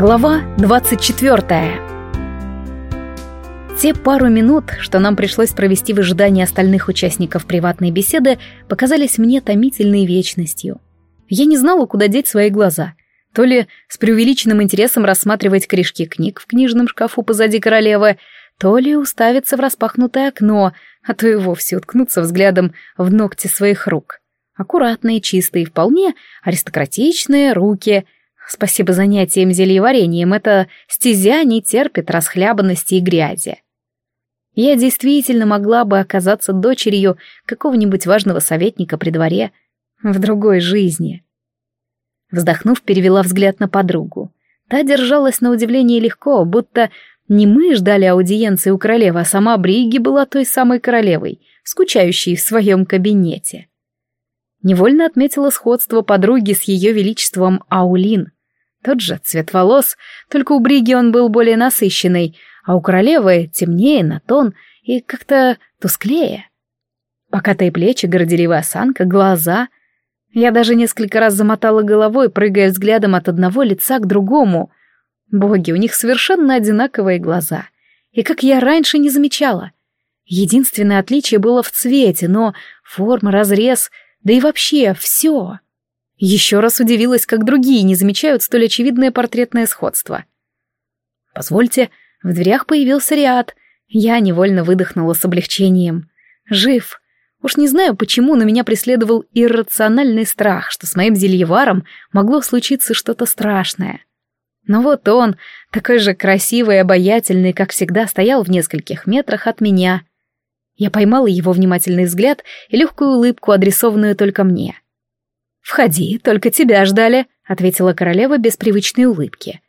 Глава 24. Те пару минут, что нам пришлось провести в ожидании остальных участников приватной беседы, показались мне томительной вечностью. Я не знала, куда деть свои глаза. То ли с преувеличенным интересом рассматривать корешки книг в книжном шкафу позади королевы, то ли уставиться в распахнутое окно, а то и вовсе уткнуться взглядом в ногти своих рук. Аккуратные, чистые, вполне аристократичные руки. Спасибо занятиям зельеварением, эта стезя не терпит расхлябанности и грязи. Я действительно могла бы оказаться дочерью какого-нибудь важного советника при дворе в другой жизни. Вздохнув, перевела взгляд на подругу. Та держалась на удивление легко, будто не мы ждали аудиенции у королевы, а сама Бриги была той самой королевой, скучающей в своем кабинете. Невольно отметила сходство подруги с ее величеством Аулин. Тот же цвет волос, только у Бриги он был более насыщенный, а у королевы темнее на тон и как-то тусклее. Покатые плечи, горделивая осанка, глаза. Я даже несколько раз замотала головой, прыгая взглядом от одного лица к другому. Боги, у них совершенно одинаковые глаза. И как я раньше не замечала. Единственное отличие было в цвете, но форма, разрез, да и вообще все. Еще раз удивилась, как другие не замечают столь очевидное портретное сходство. «Позвольте», в дверях появился Риад. Я невольно выдохнула с облегчением. Жив. Уж не знаю почему, но меня преследовал иррациональный страх, что с моим зельеваром могло случиться что-то страшное. Но вот он, такой же красивый и обаятельный, как всегда, стоял в нескольких метрах от меня. Я поймала его внимательный взгляд и легкую улыбку, адресованную только мне. «Входи, только тебя ждали», — ответила королева без привычной улыбки.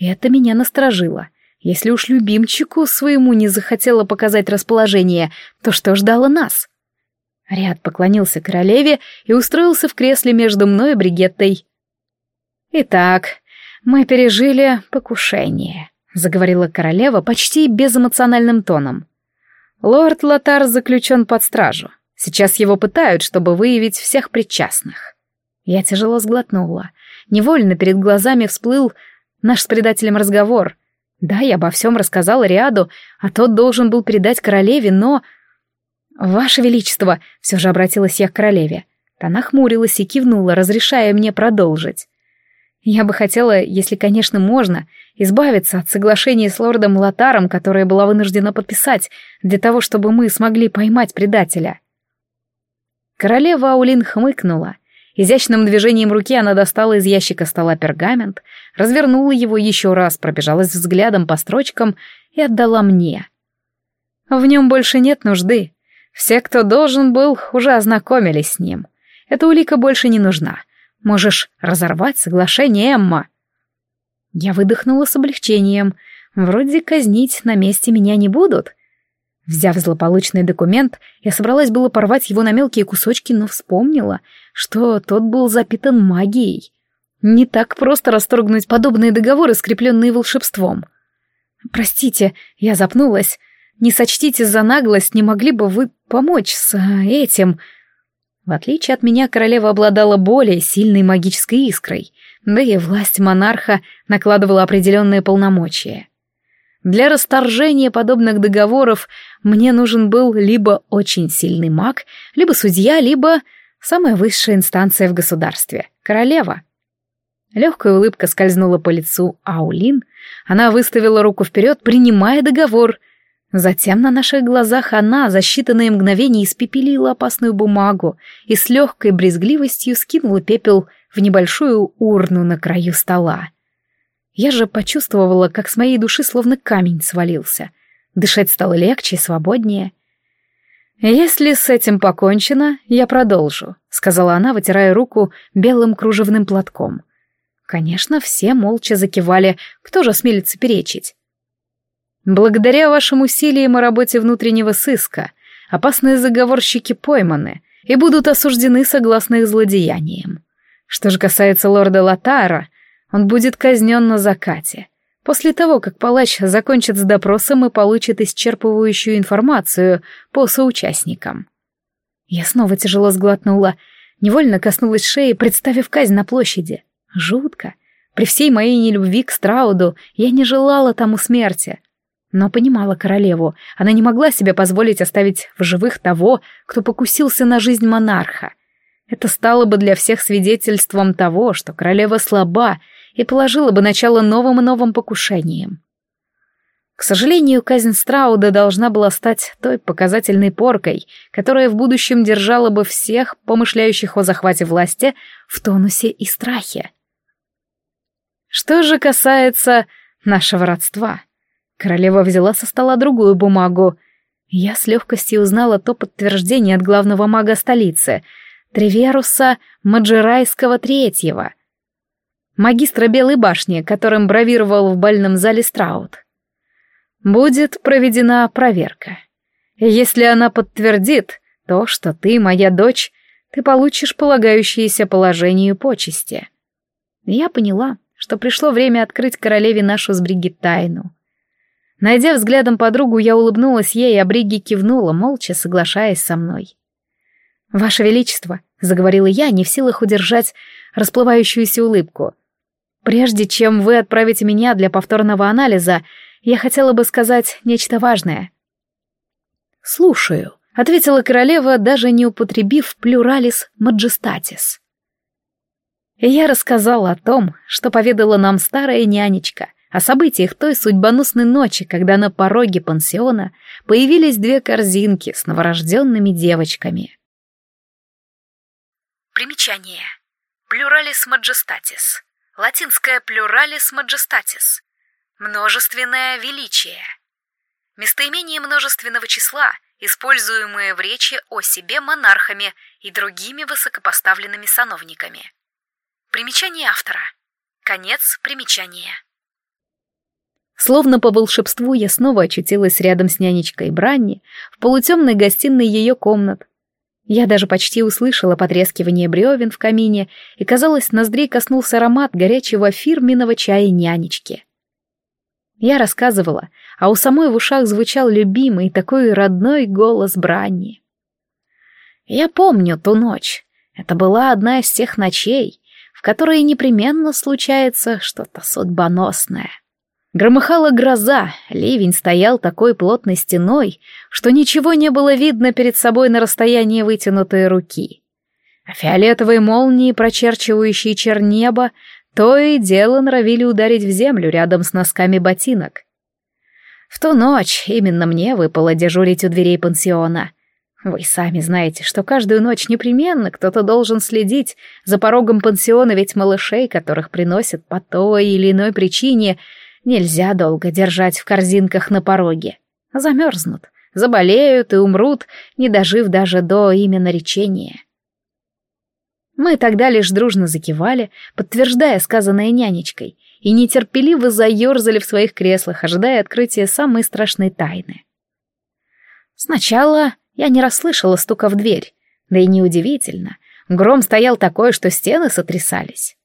Это меня насторожило. Если уж любимчику своему не захотела показать расположение, то что ждало нас? Ряд поклонился королеве и устроился в кресле между мной и Бригеттой. «Итак, мы пережили покушение», — заговорила королева почти безэмоциональным тоном. «Лорд Лотар заключен под стражу. Сейчас его пытают, чтобы выявить всех причастных». Я тяжело сглотнула. Невольно перед глазами всплыл наш с предателем разговор — да, я обо всем рассказала Риаду, а тот должен был передать королеве, но... «Ваше Величество!» — все же обратилась я к королеве. Она хмурилась и кивнула, разрешая мне продолжить. Я бы хотела, если, конечно, можно, избавиться от соглашения с лордом Лотаром, которое была вынуждена подписать, для того, чтобы мы смогли поймать предателя. Королева Аулин хмыкнула. Изящным движением руки она достала из ящика стола пергамент, развернула его еще раз, пробежалась взглядом по строчкам и отдала мне. В нем больше нет нужды. Все, кто должен был, уже ознакомились с ним. Эта улика больше не нужна. Можешь разорвать соглашение, Эмма. Я выдохнула с облегчением. Вроде казнить на месте меня не будут. Взяв злополучный документ, я собралась было порвать его на мелкие кусочки, но вспомнила, что тот был запитан магией. Не так просто расторгнуть подобные договоры, скрепленные волшебством. «Простите, я запнулась. Не сочтите за наглость, не могли бы вы помочь с э, этим?» В отличие от меня, королева обладала более сильной магической искрой, да и власть монарха накладывала определенные полномочия. Для расторжения подобных договоров мне нужен был либо очень сильный маг, либо судья, либо самая высшая инстанция в государстве — королева. Легкая улыбка скользнула по лицу Аулин. Она выставила руку вперед, принимая договор. Затем на наших глазах она за считанные мгновения испепелила опасную бумагу и с легкой брезгливостью скинула пепел в небольшую урну на краю стола. Я же почувствовала, как с моей души словно камень свалился. Дышать стало легче и свободнее. «Если с этим покончено, я продолжу», — сказала она, вытирая руку белым кружевным платком. Конечно, все молча закивали, кто же осмелится перечить. «Благодаря вашим усилиям и работе внутреннего сыска опасные заговорщики пойманы и будут осуждены согласно их злодеяниям. Что же касается лорда Латара, он будет казнен на закате, после того, как палач закончит с допросом и получит исчерпывающую информацию по соучастникам. Я снова тяжело сглотнула, невольно коснулась шеи, представив казнь на площади. Жутко. При всей моей нелюбви к Страуду я не желала тому смерти. Но понимала королеву, она не могла себе позволить оставить в живых того, кто покусился на жизнь монарха. Это стало бы для всех свидетельством того, что королева слаба и положила бы начало новым и новым покушениям. К сожалению, казнь Страуда должна была стать той показательной поркой, которая в будущем держала бы всех, помышляющих о захвате власти, в тонусе и страхе. Что же касается нашего родства, королева взяла со стола другую бумагу. Я с легкостью узнала то подтверждение от главного мага столицы, Треверуса Маджирайского Третьего, магистра Белой башни, которым бравировал в бальном зале Страут. Будет проведена проверка. Если она подтвердит то, что ты моя дочь, ты получишь полагающиеся положению почести. Я поняла, что пришло время открыть королеве нашу с Бригит тайну. Найдя взглядом подругу, я улыбнулась ей, а Бриги кивнула, молча соглашаясь со мной. «Ваше Величество», — заговорила я, не в силах удержать расплывающуюся улыбку, «прежде чем вы отправите меня для повторного анализа, я хотела бы сказать нечто важное». «Слушаю», — ответила королева, даже не употребив плюралис маджестатис. И я рассказала о том, что поведала нам старая нянечка, о событиях той судьбоносной ночи, когда на пороге пансиона появились две корзинки с новорожденными девочками. Примечание. Плюралис маджестатис. Латинское плюралис маджестатис. Множественное величие. Местоимение множественного числа, используемое в речи о себе монархами и другими высокопоставленными сановниками. Примечание автора. Конец примечания. Словно по волшебству я снова очутилась рядом с нянечкой Бранни в полутемной гостиной ее комнат. Я даже почти услышала потрескивание бревен в камине, и, казалось, ноздрей коснулся аромат горячего фирменного чая нянечки. Я рассказывала, а у самой в ушах звучал любимый такой родной голос Бранни. Я помню ту ночь. Это была одна из тех ночей, в которой непременно случается что-то судьбоносное. Громыхала гроза, ливень стоял такой плотной стеной, что ничего не было видно перед собой на расстоянии вытянутой руки. А фиолетовые молнии, прочерчивающие чернеба, то и дело норовили ударить в землю рядом с носками ботинок. В ту ночь именно мне выпало дежурить у дверей пансиона — вы сами знаете, что каждую ночь непременно кто-то должен следить за порогом пансиона, ведь малышей, которых приносят по той или иной причине, нельзя долго держать в корзинках на пороге. Замерзнут, заболеют и умрут, не дожив даже до именно речения. Мы тогда лишь дружно закивали, подтверждая сказанное нянечкой, и нетерпеливо заерзали в своих креслах, ожидая открытия самой страшной тайны. Сначала я не расслышала стука в дверь, да и неудивительно. Гром стоял такой, что стены сотрясались.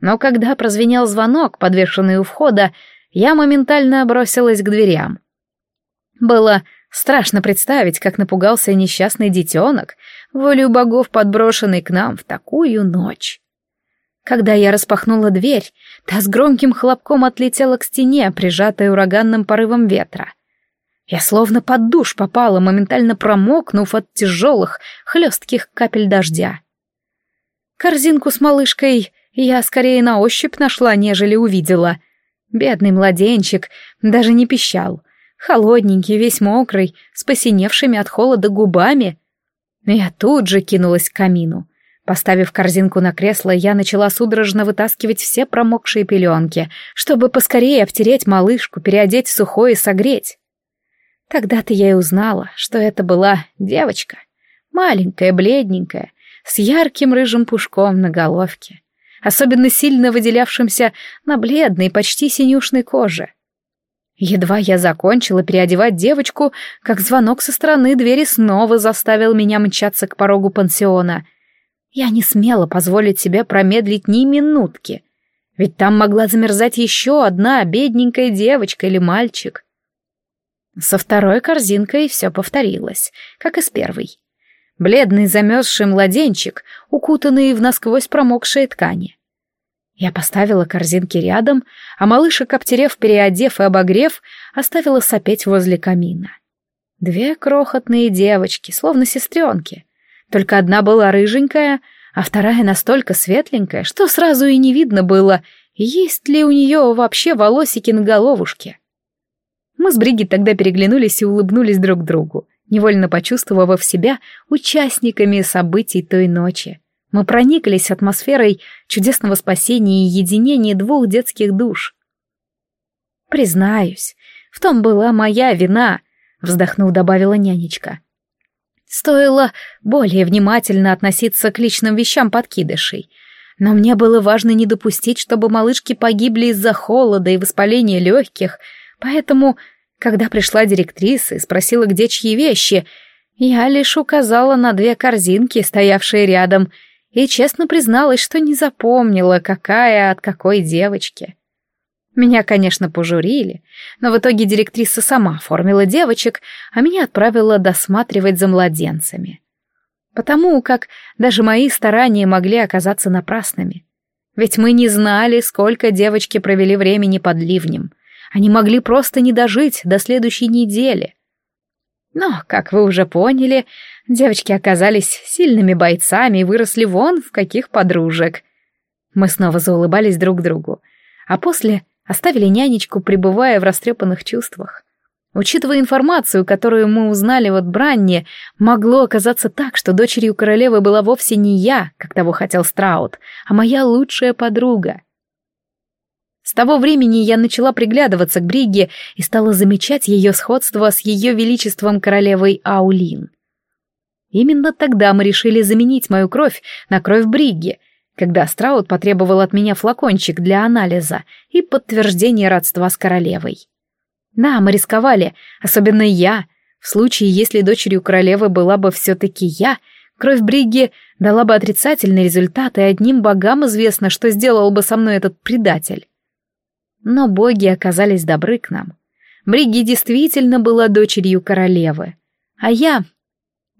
Но когда прозвенел звонок, подвешенный у входа, я моментально бросилась к дверям. Было страшно представить, как напугался несчастный детенок, волю богов подброшенный к нам в такую ночь. Когда я распахнула дверь, та с громким хлопком отлетела к стене, прижатая ураганным порывом ветра. Я словно под душ попала, моментально промокнув от тяжелых, хлестких капель дождя. Корзинку с малышкой я скорее на ощупь нашла, нежели увидела. Бедный младенчик даже не пищал. Холодненький, весь мокрый, с посиневшими от холода губами. Я тут же кинулась к камину. Поставив корзинку на кресло, я начала судорожно вытаскивать все промокшие пеленки, чтобы поскорее обтереть малышку, переодеть сухое и согреть. Тогда-то я и узнала, что это была девочка. Маленькая, бледненькая, с ярким рыжим пушком на головке, особенно сильно выделявшимся на бледной, почти синюшной коже. Едва я закончила переодевать девочку, как звонок со стороны двери снова заставил меня мчаться к порогу пансиона. Я не смела позволить себе промедлить ни минутки, ведь там могла замерзать еще одна бедненькая девочка или мальчик. Со второй корзинкой все повторилось, как и с первой. Бледный замерзший младенчик, укутанный в насквозь промокшие ткани. Я поставила корзинки рядом, а малышек, обтерев, переодев и обогрев, оставила сопеть возле камина. Две крохотные девочки, словно сестренки. Только одна была рыженькая, а вторая настолько светленькая, что сразу и не видно было, есть ли у нее вообще волосики на головушке. Мы с Бриги тогда переглянулись и улыбнулись друг другу, невольно почувствовав себя участниками событий той ночи. Мы прониклись атмосферой чудесного спасения и единения двух детских душ. «Признаюсь, в том была моя вина», — вздохнув, добавила нянечка. Стоило более внимательно относиться к личным вещам подкидышей. Но мне было важно не допустить, чтобы малышки погибли из-за холода и воспаления легких, поэтому, когда пришла директриса и спросила, где чьи вещи, я лишь указала на две корзинки, стоявшие рядом, и честно призналась, что не запомнила, какая от какой девочки. Меня, конечно, пожурили, но в итоге директриса сама оформила девочек, а меня отправила досматривать за младенцами. Потому как даже мои старания могли оказаться напрасными. Ведь мы не знали, сколько девочки провели времени под ливнем. Они могли просто не дожить до следующей недели. Но, как вы уже поняли, девочки оказались сильными бойцами и выросли вон в каких подружек. Мы снова заулыбались друг другу, а после Оставили нянечку, пребывая в растрепанных чувствах. Учитывая информацию, которую мы узнали от Бранни, могло оказаться так, что дочерью королевы была вовсе не я, как того хотел Страут, а моя лучшая подруга. С того времени я начала приглядываться к Бриге и стала замечать ее сходство с ее величеством королевой Аулин. Именно тогда мы решили заменить мою кровь на кровь Бриги — когда Страут потребовал от меня флакончик для анализа и подтверждения родства с королевой. Да, мы рисковали, особенно я. В случае, если дочерью королевы была бы все-таки я, кровь Бриги дала бы отрицательный результат, и одним богам известно, что сделал бы со мной этот предатель. Но боги оказались добры к нам. Бриги действительно была дочерью королевы. А я...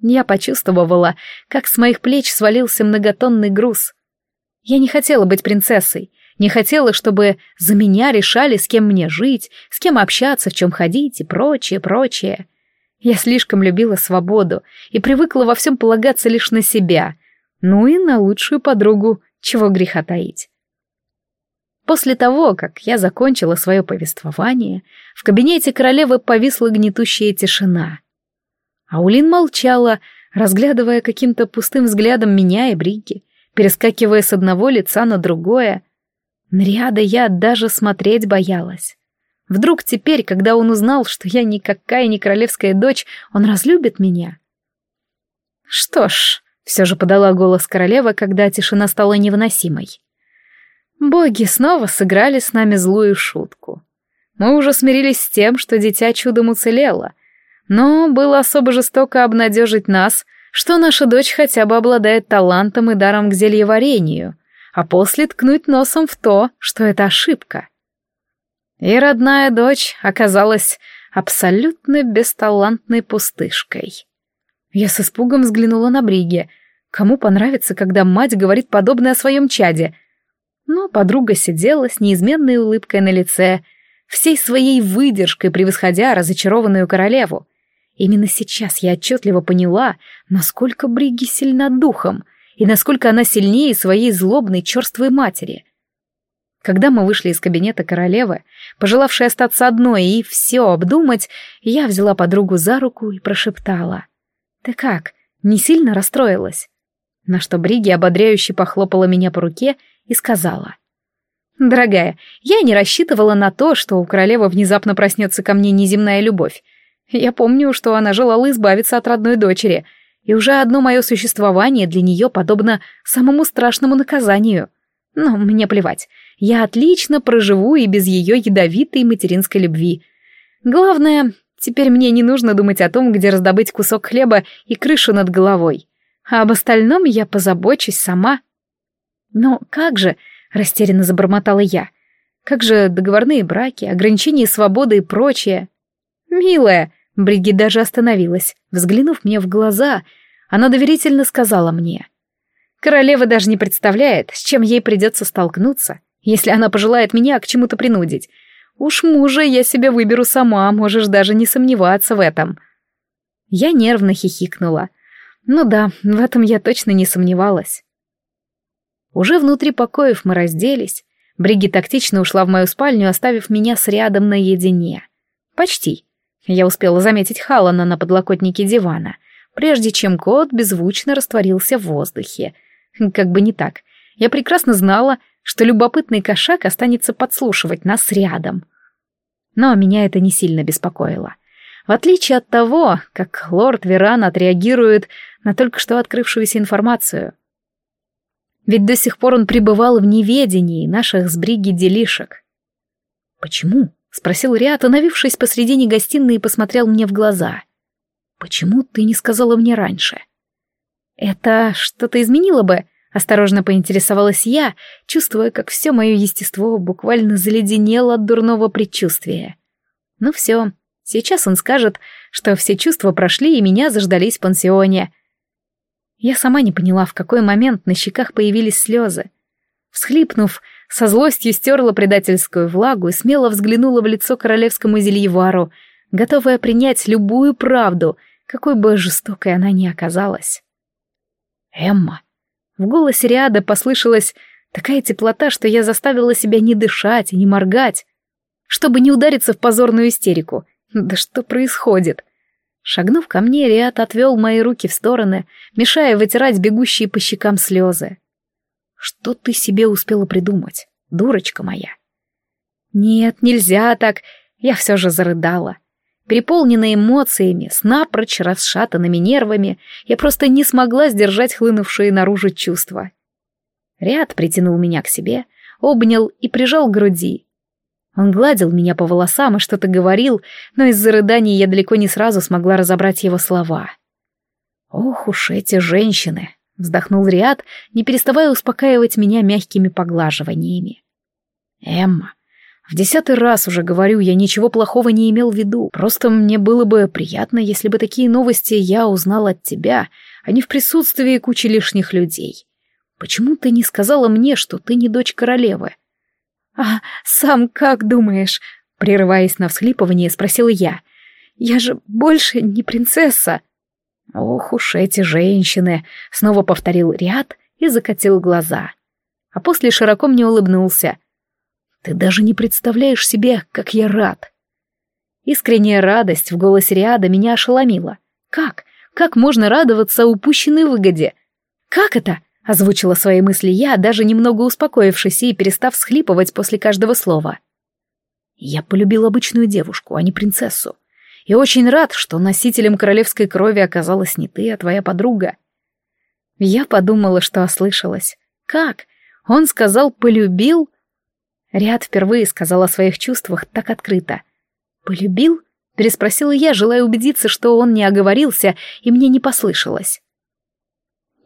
Я почувствовала, как с моих плеч свалился многотонный груз — я не хотела быть принцессой, не хотела, чтобы за меня решали, с кем мне жить, с кем общаться, в чем ходить и прочее, прочее. Я слишком любила свободу и привыкла во всем полагаться лишь на себя, ну и на лучшую подругу, чего греха таить. После того, как я закончила свое повествование, в кабинете королевы повисла гнетущая тишина. Аулин молчала, разглядывая каким-то пустым взглядом меня и Брики, перескакивая с одного лица на другое. Нряда я даже смотреть боялась. Вдруг теперь, когда он узнал, что я никакая не королевская дочь, он разлюбит меня? Что ж, все же подала голос королева, когда тишина стала невыносимой. Боги снова сыграли с нами злую шутку. Мы уже смирились с тем, что дитя чудом уцелело, но было особо жестоко обнадежить нас, что наша дочь хотя бы обладает талантом и даром к зельеварению, а после ткнуть носом в то, что это ошибка. И родная дочь оказалась абсолютно бесталантной пустышкой. Я с испугом взглянула на Бриге. Кому понравится, когда мать говорит подобное о своем чаде? Но подруга сидела с неизменной улыбкой на лице, всей своей выдержкой превосходя разочарованную королеву. Именно сейчас я отчетливо поняла, насколько Бриги сильна духом и насколько она сильнее своей злобной черствой матери. Когда мы вышли из кабинета королевы, пожелавшей остаться одной и все обдумать, я взяла подругу за руку и прошептала. «Ты как, не сильно расстроилась?» На что Бриги ободряюще похлопала меня по руке и сказала. «Дорогая, я не рассчитывала на то, что у королевы внезапно проснется ко мне неземная любовь. Я помню, что она желала избавиться от родной дочери, и уже одно мое существование для нее подобно самому страшному наказанию. Но мне плевать, я отлично проживу и без ее ядовитой материнской любви. Главное, теперь мне не нужно думать о том, где раздобыть кусок хлеба и крышу над головой. А об остальном я позабочусь сама. Но как же, растерянно забормотала я, как же договорные браки, ограничения свободы и прочее? «Милая!» Бриги даже остановилась. Взглянув мне в глаза, она доверительно сказала мне. «Королева даже не представляет, с чем ей придется столкнуться, Если она пожелает меня к чему-то принудить. Уж мужа я себе выберу сама, можешь даже не сомневаться в этом. Я нервно хихикнула. Ну да, в этом я точно не сомневалась. Уже внутри покоев мы разделись. Бриги тактично ушла в мою спальню, оставив меня с рядом наедине. Почти. Я успела заметить Халана на подлокотнике дивана, прежде чем кот беззвучно растворился в воздухе. Как бы не так. Я прекрасно знала, что любопытный кошак останется подслушивать нас рядом. Но меня это не сильно беспокоило. В отличие от того, как лорд Веран отреагирует на только что открывшуюся информацию. Ведь до сих пор он пребывал в неведении наших с Бриги делишек. «Почему?» — спросил Риат, остановившись посредине гостиной и посмотрел мне в глаза. «Почему ты не сказала мне раньше?» «Это что-то изменило бы?» Осторожно поинтересовалась я, чувствуя, как все мое естество буквально заледенело от дурного предчувствия. Ну все, сейчас он скажет, что все чувства прошли и меня заждались в пансионе. Я сама не поняла, в какой момент на щеках появились слезы. Всхлипнув, со злостью стерла предательскую влагу и смело взглянула в лицо королевскому зельевару, готовая принять любую правду, какой бы жестокой она ни оказалась. «Эмма», в голосе Риада послышалась такая теплота, что я заставила себя не дышать и не моргать, чтобы не удариться в позорную истерику. Да что происходит? Шагнув ко мне, Риад отвел мои руки в стороны, мешая вытирать бегущие по щекам слезы. Что ты себе успела придумать, дурочка моя? Нет, нельзя так. Я все же зарыдала. Переполненная эмоциями, с напрочь расшатанными нервами, я просто не смогла сдержать хлынувшие наружу чувства. Ряд притянул меня к себе, обнял и прижал к груди. Он гладил меня по волосам и что-то говорил, но из-за рыданий я далеко не сразу смогла разобрать его слова. «Ох уж эти женщины!» — вздохнул Риад, не переставая успокаивать меня мягкими поглаживаниями. «Эмма, в десятый раз уже говорю, я ничего плохого не имел в виду. Просто мне было бы приятно, если бы такие новости я узнал от тебя, а не в присутствии кучи лишних людей. Почему ты не сказала мне, что ты не дочь королевы? А сам как думаешь? Прерываясь на всхлипывание, спросила я. Я же больше не принцесса. Ох уж эти женщины, снова повторил Риад и закатил глаза. А после широко мне улыбнулся. Ты даже не представляешь себе, как я рад. Искренняя радость в голосе Риада меня ошеломила. Как? Как можно радоваться упущенной выгоде? Как это? Озвучила свои мысли я, даже немного успокоившись и перестав схлипывать после каждого слова. Я полюбил обычную девушку, а не принцессу. И очень рад, что носителем королевской крови оказалась не ты, а твоя подруга. Я подумала, что ослышалась. Как? Он сказал «полюбил»? Ряд впервые сказал о своих чувствах так открыто. «Полюбил?» — переспросила я, желая убедиться, что он не оговорился, и мне не послышалось.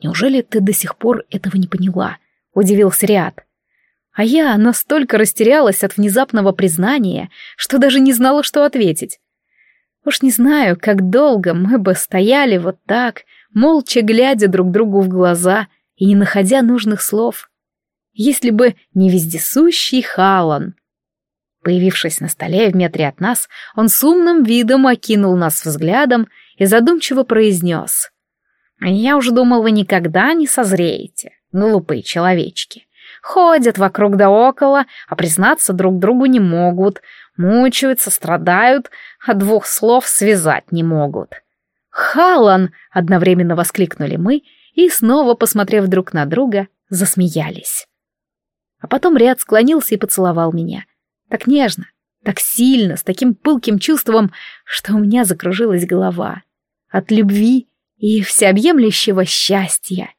«Неужели ты до сих пор этого не поняла?» — удивился Риад. А я настолько растерялась от внезапного признания, что даже не знала, что ответить. Уж не знаю, как долго мы бы стояли вот так, молча глядя друг другу в глаза и не находя нужных слов если бы не вездесущий Халан. Появившись на столе в метре от нас, он с умным видом окинул нас взглядом и задумчиво произнес. «Я уж думал, вы никогда не созреете, глупые человечки. Ходят вокруг да около, а признаться друг другу не могут, мучаются, страдают, а двух слов связать не могут». «Халан!» — одновременно воскликнули мы и, снова посмотрев друг на друга, засмеялись. А потом Ряд склонился и поцеловал меня. Так нежно, так сильно, с таким пылким чувством, что у меня закружилась голова. От любви и всеобъемлющего счастья.